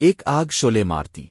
ایک آگ شولے مارتی۔